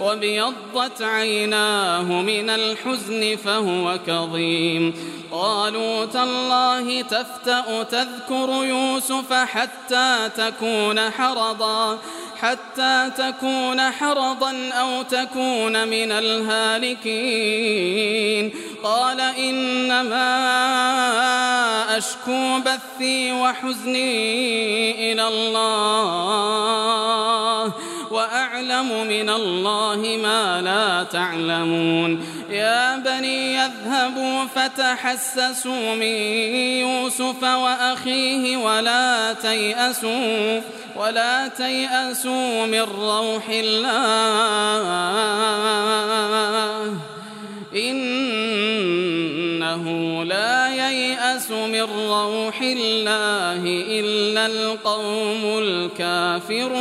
وابيضت عيناه من الحزن فهو كظيم. قالوا تالله تفتأ تذكر يوسف حتى تكون حرضا حتى تكون حرضا أو تكون من الهالكين. قال إنما أشكو بثي وحزني إلى الله. وأعلم من الله ما لا تعلمون. يا بني يذهبوا فتحسسوا من يوسف وأخيه ولا تيأسوا ولا تيأسوا من روح الله. ييأس من روح الله إلا القوم الكافرون.